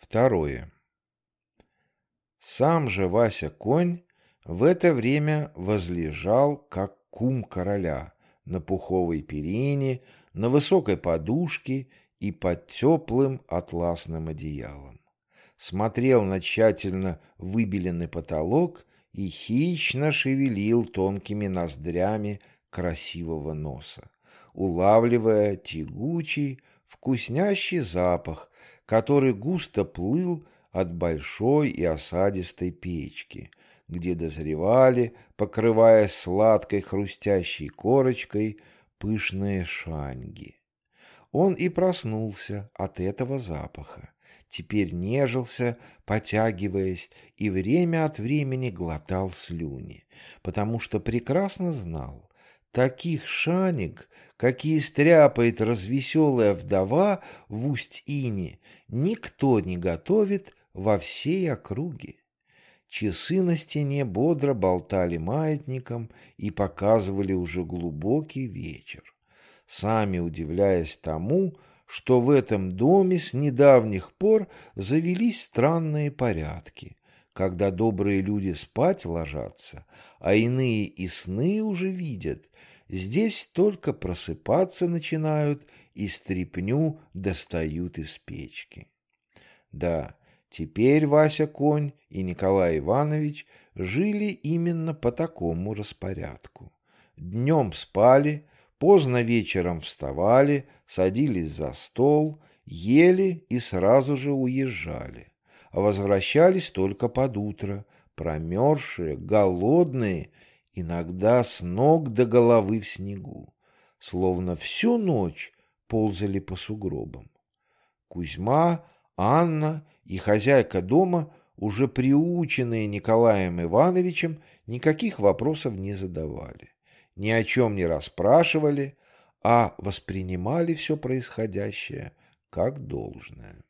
Второе. Сам же Вася-конь в это время возлежал, как кум короля, на пуховой перине, на высокой подушке и под теплым атласным одеялом. Смотрел на тщательно выбеленный потолок и хищно шевелил тонкими ноздрями красивого носа, улавливая тягучий, вкуснящий запах, который густо плыл от большой и осадистой печки, где дозревали, покрываясь сладкой хрустящей корочкой, пышные шаньги. Он и проснулся от этого запаха, теперь нежился, потягиваясь, и время от времени глотал слюни, потому что прекрасно знал, таких шанек, какие стряпает развеселая вдова в усть-ине, никто не готовит во всей округе. Часы на стене бодро болтали маятником и показывали уже глубокий вечер, сами удивляясь тому, что в этом доме с недавних пор завелись странные порядки, когда добрые люди спать ложатся, а иные и сны уже видят, здесь только просыпаться начинают и стряпню достают из печки. Да, Теперь Вася Конь и Николай Иванович жили именно по такому распорядку. Днем спали, поздно вечером вставали, садились за стол, ели и сразу же уезжали, а возвращались только под утро, промерзшие, голодные, иногда с ног до головы в снегу, словно всю ночь ползали по сугробам. Кузьма, Анна и хозяйка дома, уже приученные Николаем Ивановичем, никаких вопросов не задавали, ни о чем не расспрашивали, а воспринимали все происходящее как должное.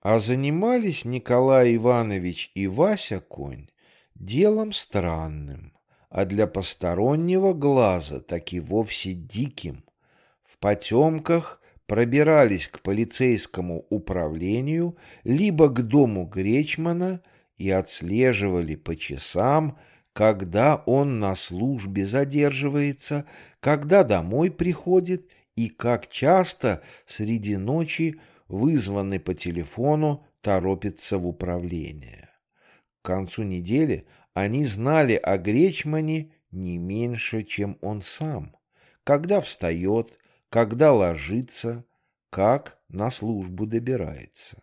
А занимались Николай Иванович и Вася Конь делом странным, а для постороннего глаза так и вовсе диким. В потемках пробирались к полицейскому управлению либо к дому Гречмана и отслеживали по часам, когда он на службе задерживается, когда домой приходит и как часто среди ночи вызванный по телефону торопится в управление. К концу недели они знали о Гречмане не меньше, чем он сам. Когда встает, когда ложится, как на службу добирается.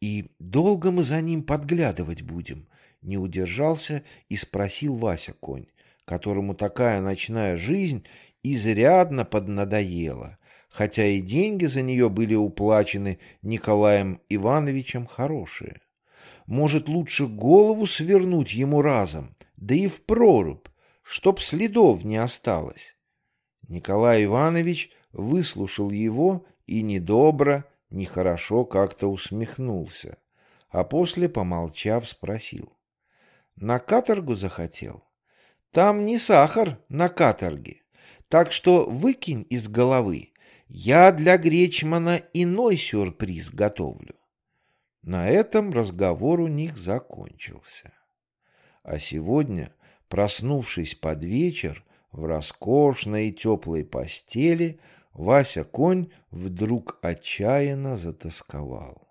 И долго мы за ним подглядывать будем, не удержался и спросил Вася конь, которому такая ночная жизнь изрядно поднадоела, хотя и деньги за нее были уплачены Николаем Ивановичем хорошие. Может, лучше голову свернуть ему разом, да и в прорубь, чтоб следов не осталось. Николай Иванович выслушал его и недобро, нехорошо как-то усмехнулся, а после, помолчав, спросил. «На каторгу захотел? Там не сахар на каторге, так что выкинь из головы. Я для Гречмана иной сюрприз готовлю». На этом разговор у них закончился. А сегодня, проснувшись под вечер, в роскошной и теплой постели Вася Конь вдруг отчаянно затасковал.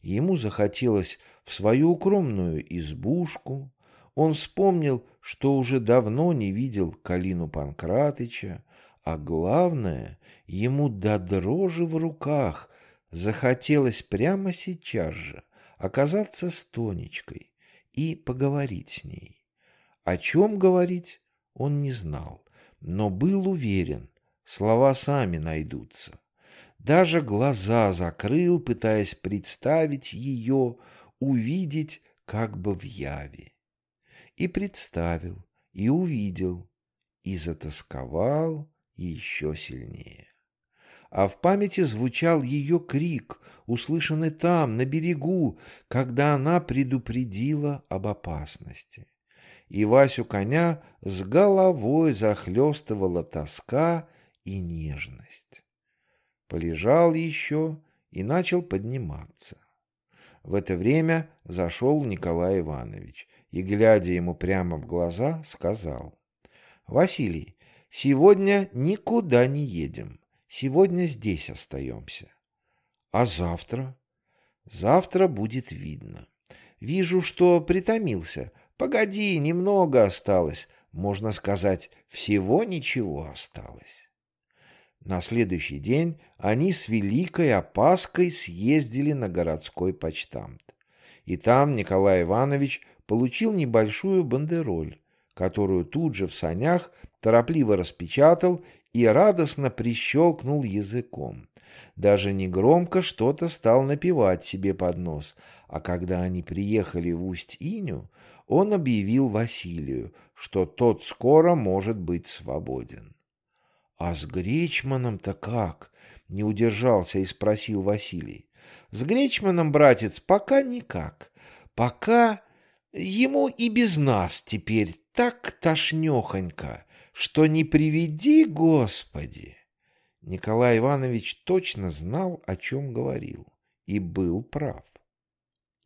Ему захотелось в свою укромную избушку. Он вспомнил, что уже давно не видел Калину Панкратыча, а главное, ему до дрожи в руках захотелось прямо сейчас же оказаться с Тонечкой и поговорить с ней. О чем говорить? он не знал, но был уверен, слова сами найдутся. Даже глаза закрыл, пытаясь представить ее, увидеть как бы в яве. И представил, и увидел, и затасковал еще сильнее. А в памяти звучал ее крик, услышанный там, на берегу, когда она предупредила об опасности и Васю коня с головой захлестывала тоска и нежность. Полежал еще и начал подниматься. В это время зашел Николай Иванович и, глядя ему прямо в глаза, сказал. «Василий, сегодня никуда не едем. Сегодня здесь остаемся. А завтра? Завтра будет видно. Вижу, что притомился. Погоди, немного осталось. Можно сказать, всего ничего осталось. На следующий день они с великой опаской съездили на городской почтамт. И там Николай Иванович получил небольшую бандероль, которую тут же в санях торопливо распечатал и радостно прищелкнул языком. Даже негромко что-то стал напевать себе под нос, а когда они приехали в Усть-Иню, он объявил Василию, что тот скоро может быть свободен. — А с Гречманом-то как? — не удержался и спросил Василий. — С Гречманом, братец, пока никак. Пока ему и без нас теперь так тошнехонько что не приведи, Господи! Николай Иванович точно знал, о чем говорил, и был прав.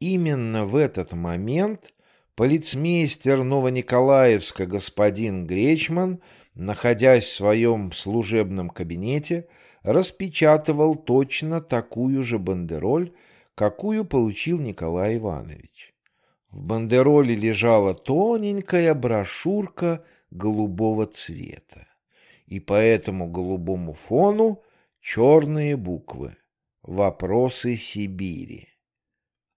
Именно в этот момент полицмейстер Новониколаевска господин Гречман, находясь в своем служебном кабинете, распечатывал точно такую же бандероль, какую получил Николай Иванович. В бандероле лежала тоненькая брошюрка голубого цвета. И по этому голубому фону черные буквы «Вопросы Сибири».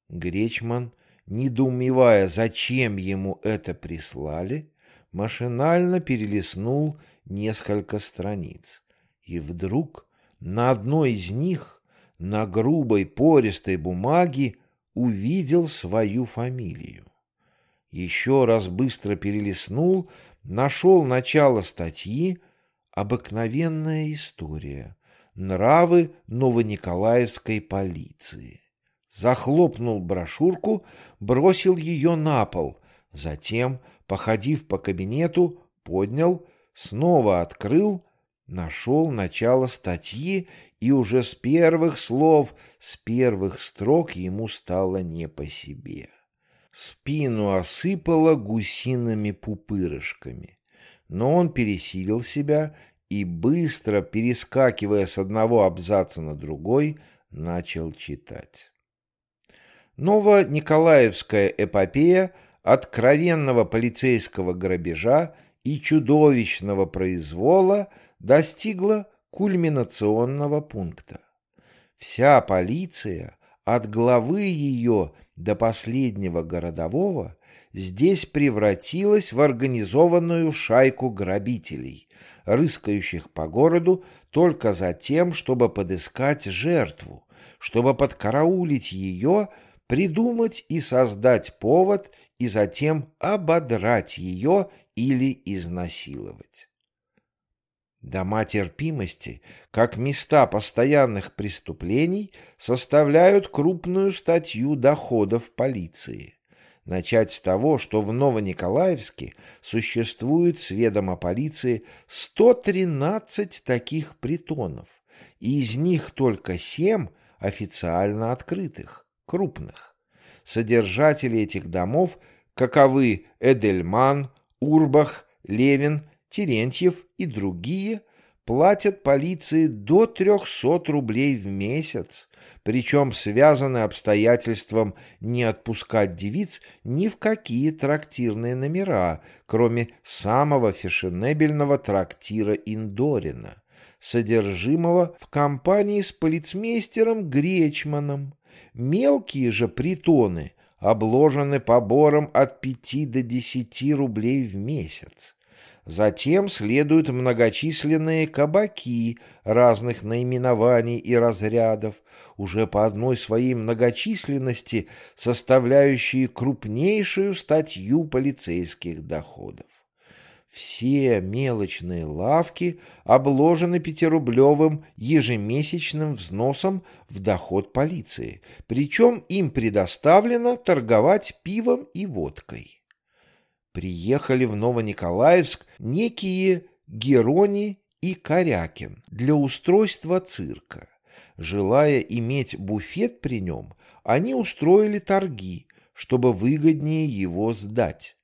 Гречман, недоумевая, зачем ему это прислали, машинально перелистнул несколько страниц. И вдруг на одной из них, на грубой пористой бумаге, увидел свою фамилию. Еще раз быстро перелистнул, нашел начало статьи «Обыкновенная история. Нравы Новониколаевской полиции». Захлопнул брошюрку, бросил ее на пол, затем, походив по кабинету, поднял, снова открыл, нашел начало статьи, и уже с первых слов, с первых строк ему стало не по себе спину осыпало гусиными пупырышками. Но он пересилил себя и, быстро перескакивая с одного абзаца на другой, начал читать. Новониколаевская эпопея откровенного полицейского грабежа и чудовищного произвола достигла кульминационного пункта. Вся полиция, от главы ее до последнего городового здесь превратилась в организованную шайку грабителей, рыскающих по городу только за тем, чтобы подыскать жертву, чтобы подкараулить ее, придумать и создать повод и затем ободрать ее или изнасиловать. Дома терпимости, как места постоянных преступлений, составляют крупную статью доходов полиции. Начать с того, что в Новониколаевске существует с ведома полиции 113 таких притонов, и из них только 7 официально открытых, крупных. Содержатели этих домов каковы Эдельман, Урбах, Левин, Терентьев и другие платят полиции до 300 рублей в месяц, причем связаны обстоятельством не отпускать девиц ни в какие трактирные номера, кроме самого фешенебельного трактира Индорина, содержимого в компании с полицмейстером Гречманом. Мелкие же притоны обложены побором от 5 до 10 рублей в месяц. Затем следуют многочисленные кабаки разных наименований и разрядов, уже по одной своей многочисленности составляющие крупнейшую статью полицейских доходов. Все мелочные лавки обложены пятирублевым ежемесячным взносом в доход полиции, причем им предоставлено торговать пивом и водкой приехали в Новониколаевск некие Герони и Корякин для устройства цирка. Желая иметь буфет при нем, они устроили торги, чтобы выгоднее его сдать.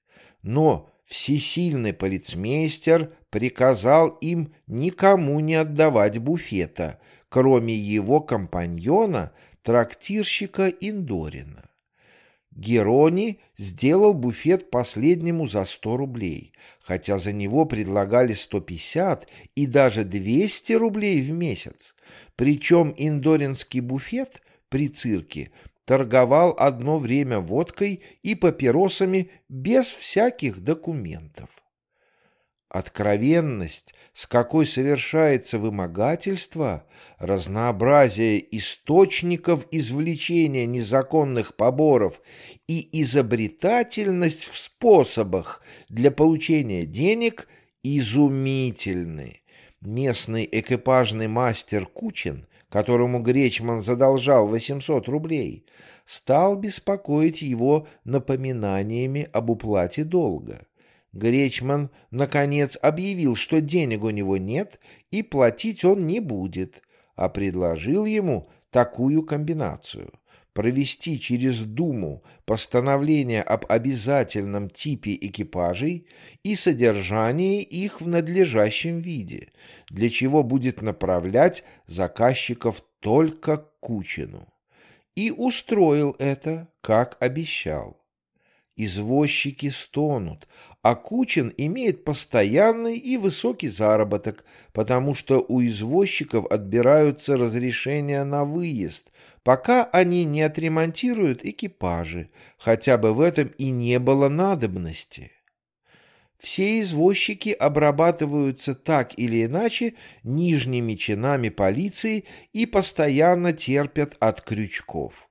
Но всесильный полицмейстер приказал им никому не отдавать буфета, кроме его компаньона, трактирщика Индорина. Герони сделал буфет последнему за 100 рублей, хотя за него предлагали 150 и даже 200 рублей в месяц. Причем индоринский буфет при цирке торговал одно время водкой и папиросами без всяких документов. Откровенность, с какой совершается вымогательство, разнообразие источников извлечения незаконных поборов и изобретательность в способах для получения денег изумительны. Местный экипажный мастер Кучин, которому Гречман задолжал 800 рублей, стал беспокоить его напоминаниями об уплате долга. Гречман, наконец, объявил, что денег у него нет и платить он не будет, а предложил ему такую комбинацию провести через Думу постановление об обязательном типе экипажей и содержании их в надлежащем виде, для чего будет направлять заказчиков только к Кучину. И устроил это, как обещал. Извозчики стонут, а Кучин имеет постоянный и высокий заработок, потому что у извозчиков отбираются разрешения на выезд, пока они не отремонтируют экипажи, хотя бы в этом и не было надобности. Все извозчики обрабатываются так или иначе нижними чинами полиции и постоянно терпят от крючков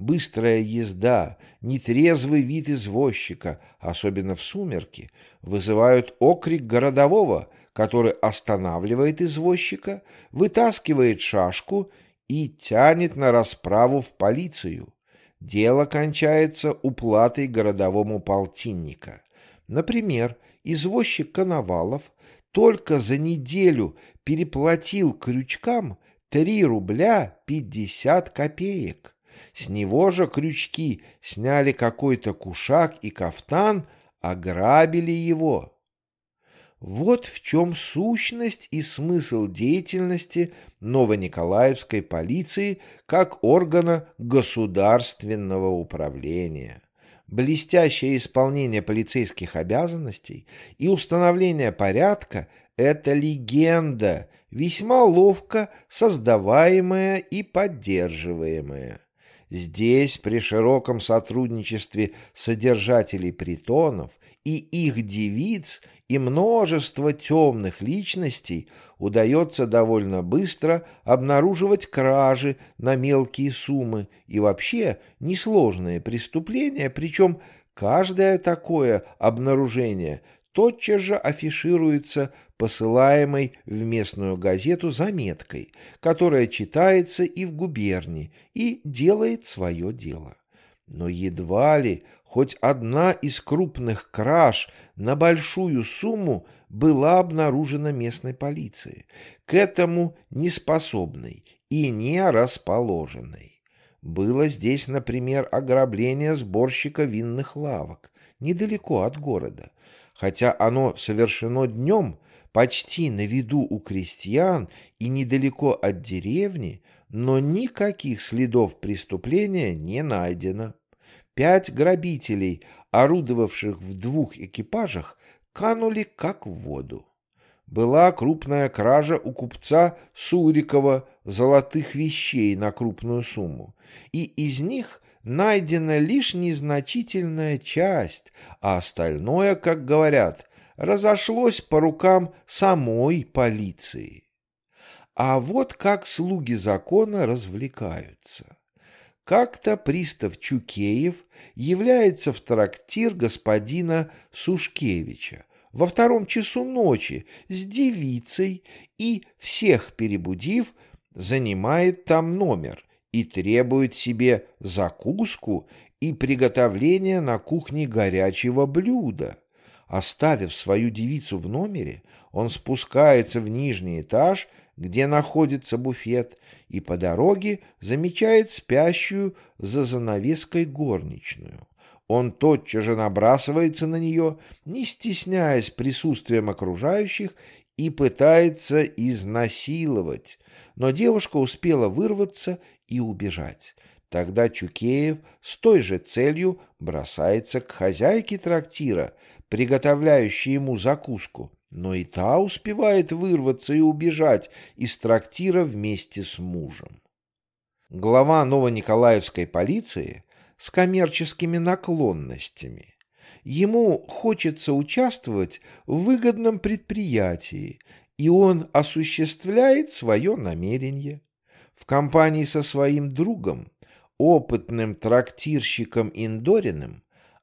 быстрая езда, нетрезвый вид извозчика, особенно в сумерки, вызывают окрик городового, который останавливает извозчика, вытаскивает шашку и тянет на расправу в полицию. Дело кончается уплатой городовому полтинника. Например, извозчик Коновалов только за неделю переплатил крючкам 3 рубля 50 копеек. С него же крючки сняли какой-то кушак и кафтан, ограбили его. Вот в чем сущность и смысл деятельности Новониколаевской полиции как органа государственного управления. Блестящее исполнение полицейских обязанностей и установление порядка – это легенда, весьма ловко создаваемая и поддерживаемая. Здесь, при широком сотрудничестве содержателей притонов и их девиц и множества темных личностей, удается довольно быстро обнаруживать кражи на мелкие суммы и вообще несложные преступления, причем каждое такое обнаружение тотчас же афишируется посылаемой в местную газету заметкой, которая читается и в губернии, и делает свое дело. Но едва ли хоть одна из крупных краж на большую сумму была обнаружена местной полицией, к этому неспособной и не расположенной. Было здесь, например, ограбление сборщика винных лавок, недалеко от города. Хотя оно совершено днем, почти на виду у крестьян и недалеко от деревни, но никаких следов преступления не найдено. Пять грабителей, орудовавших в двух экипажах, канули как в воду. Была крупная кража у купца Сурикова золотых вещей на крупную сумму, и из них найдена лишь незначительная часть, а остальное, как говорят, разошлось по рукам самой полиции. А вот как слуги закона развлекаются. Как-то пристав Чукеев является в трактир господина Сушкевича во втором часу ночи с девицей и, всех перебудив, занимает там номер и требует себе закуску и приготовление на кухне горячего блюда. Оставив свою девицу в номере, он спускается в нижний этаж, где находится буфет, и по дороге замечает спящую за занавеской горничную. Он тотчас же набрасывается на нее, не стесняясь присутствием окружающих, и пытается изнасиловать, но девушка успела вырваться и убежать. Тогда Чукеев с той же целью бросается к хозяйке трактира, приготовляющей ему закуску, но и та успевает вырваться и убежать из трактира вместе с мужем. Глава Новониколаевской полиции с коммерческими наклонностями. Ему хочется участвовать в выгодном предприятии, и он осуществляет свое намерение. В компании со своим другом, опытным трактирщиком Индориным,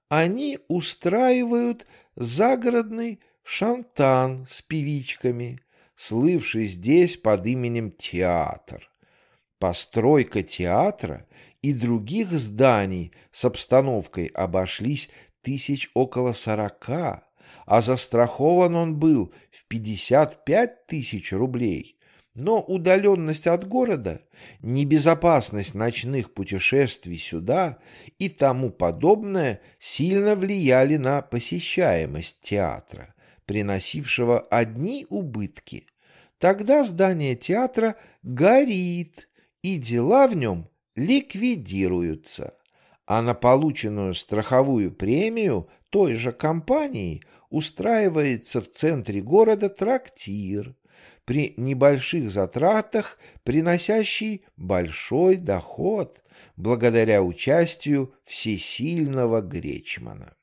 они устраивают загородный шантан с певичками, слывший здесь под именем театр. Постройка театра и других зданий с обстановкой обошлись тысяч около сорока, а застрахован он был в пятьдесят пять тысяч рублей. Но удаленность от города, небезопасность ночных путешествий сюда и тому подобное сильно влияли на посещаемость театра, приносившего одни убытки. Тогда здание театра горит, и дела в нем ликвидируются, а на полученную страховую премию той же компании устраивается в центре города трактир, при небольших затратах, приносящий большой доход благодаря участию всесильного Гречмана.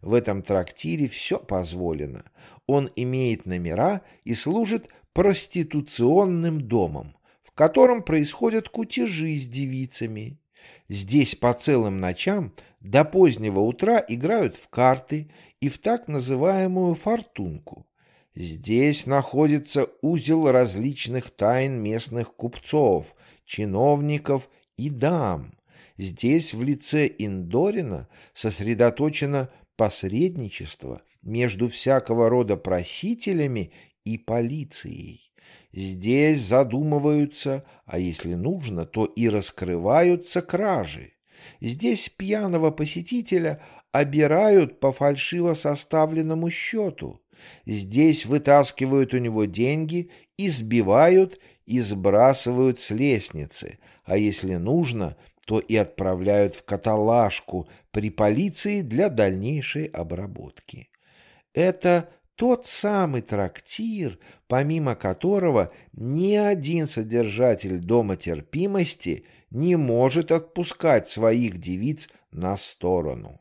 В этом трактире все позволено. Он имеет номера и служит проституционным домом, в котором происходят кутежи с девицами. Здесь по целым ночам до позднего утра играют в карты и в так называемую фортунку. Здесь находится узел различных тайн местных купцов, чиновников и дам. Здесь в лице Индорина сосредоточено посредничество между всякого рода просителями и полицией. Здесь задумываются, а если нужно, то и раскрываются кражи. Здесь пьяного посетителя обирают по фальшиво составленному счету. Здесь вытаскивают у него деньги, избивают и сбрасывают с лестницы, а если нужно, то и отправляют в каталажку при полиции для дальнейшей обработки. Это тот самый трактир, помимо которого ни один содержатель дома терпимости не может отпускать своих девиц на сторону.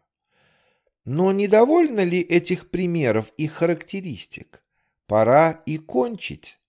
Но недовольно ли этих примеров и характеристик? Пора и кончить.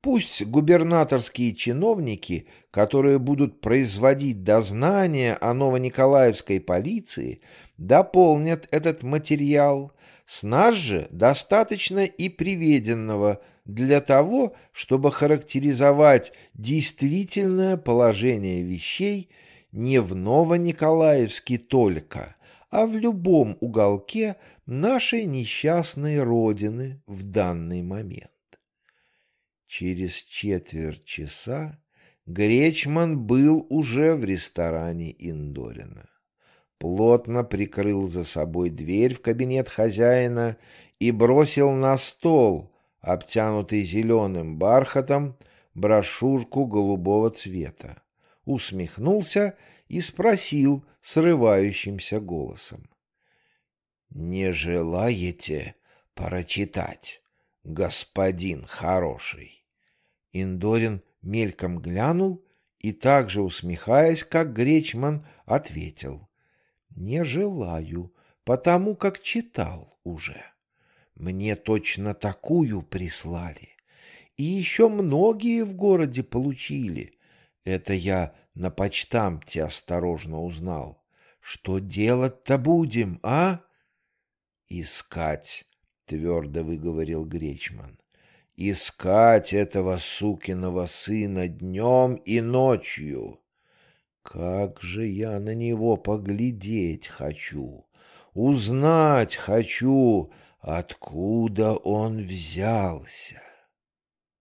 Пусть губернаторские чиновники, которые будут производить дознания о Новониколаевской полиции, дополнят этот материал. С нас же достаточно и приведенного для того, чтобы характеризовать действительное положение вещей не в Новониколаевске только, а в любом уголке нашей несчастной Родины в данный момент. Через четверть часа Гречман был уже в ресторане Индорина. Плотно прикрыл за собой дверь в кабинет хозяина и бросил на стол, обтянутый зеленым бархатом, брошюрку голубого цвета. Усмехнулся и спросил срывающимся голосом. «Не желаете прочитать, господин хороший?» Индорин мельком глянул и также усмехаясь, как Гречман, ответил. «Не желаю, потому как читал уже. Мне точно такую прислали. И еще многие в городе получили. Это я на почтамте осторожно узнал. Что делать-то будем, а? Искать, твердо выговорил Гречман. Искать этого сукиного сына днем и ночью. Как же я на него поглядеть хочу, узнать хочу, откуда он взялся.